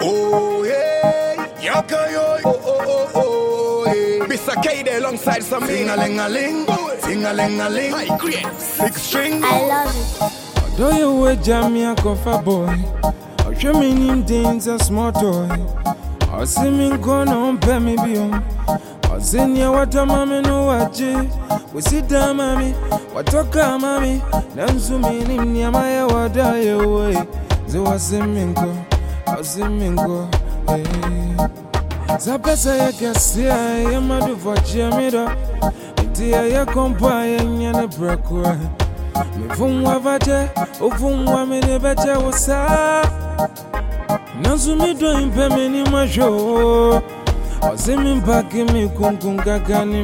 Oh yeah, yaka yo, oh oh oh oh yeah. Mr. K there alongside some sing a ling a ling, sing a ling a ling. High grade, six string. I love it. Do you way jammy a cover boy? Or show me him things a small toy. Or see me gonna on pay me be on. Or see near what a mommy no watch We sit down, mommy. What talk, mommy? Then so me him near my what die away. Ze was him in go. Was him in go. Hey. Eh. Zapesa ya kasia ya madu for chiamido. Ntia ya kompa ya nyane brekwe. Eh. mefomwa vate ofomwa mene bɛkyɛ wo saa nanso medɔ mpɛ m'anim ahwɛ o ɔse mempake me kunkun kaka ne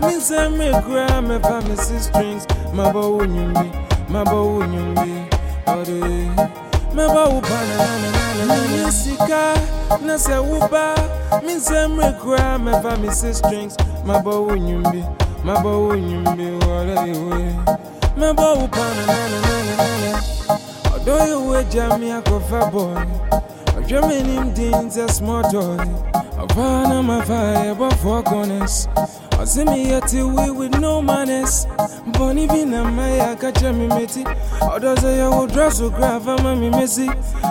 me ntadeɛ nyinaa ɔma me chance bra na wabrɛ me abrɛ menyɛ sika na sɛ woba me nsɛm mekura mɛfa me si strings mabɔ wo nwumbi mabɔ wo nwumbi ɔde mɛbɔ wo panananana menyɛ sika na sɛ woba me nsɛm rekura mɛfa me si strings mabɔ wo nwumbi mabɔ wo nwumbi wɔrɛyewe mɛbɔ wo panananana ɔdɔ yewe gya me akɔfa bɔy ɔhwɛ m'anim din sɛ small toy na yɛbɔ four corners ɔse meyɛ tewe with no manners. Bɔne bi na mayɛ aka kyerɛ me meti ɔdɔ sɛ yɛwo drɔ so kora fa ma me mesi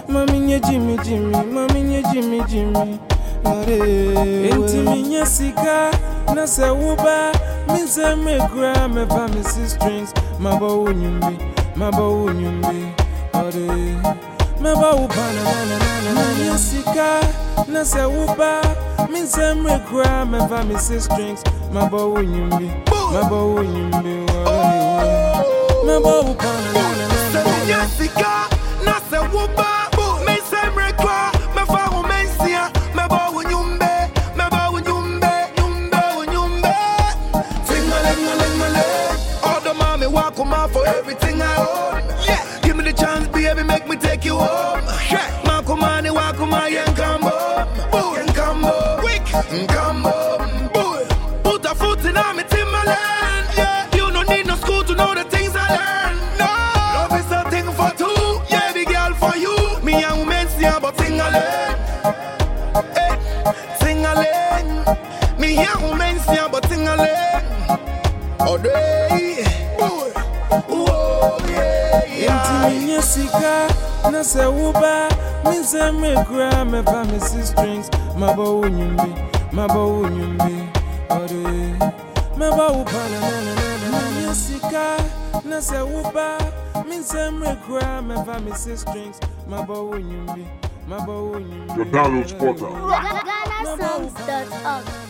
ma menyɛ gyimigyimi ma menyɛ gyimigyimi enti menyɛ sika na sɛ woba me nsɛm mekura mɛfa me si strings. Mabɔ wo nwumbi mabɔ wo nwumbi ɔde mɛbɔ wo panananana menyɛ sika na sɛ woba me nsɛm mekura mɛfa me si strings mabɔ wo nwumbi mabɔ wo sika na sɛ woba me nsɛm rekwa mɛfa wo mansia mɛbɔ mɛbɔ for everything I own. Yeah. Give me the chance baby make me take you home. Yeah. Quick Nkambo Boy Put a foot in my timberland yeah. You don't need no school to know the things I learned No Love is a thing for two Yeah big girl for you Me and women see about ting-a-ling Hey Ting-a-ling Me and women see about ting-a-ling all day. Boy. Whoa, yeah, yeah. na sɛ woba me nsɛm mekura mɛfa me si strings mabɔ wo nwumbi mabɔ wo nwumbi ɔde mɛbɔ wo menyɛ sika na sɛ woba me nsɛm mekura mɛfa me si strings mabɔ wo nwumbi mabɔ wo nwumbi Your download spotter. GhanaSongs.org.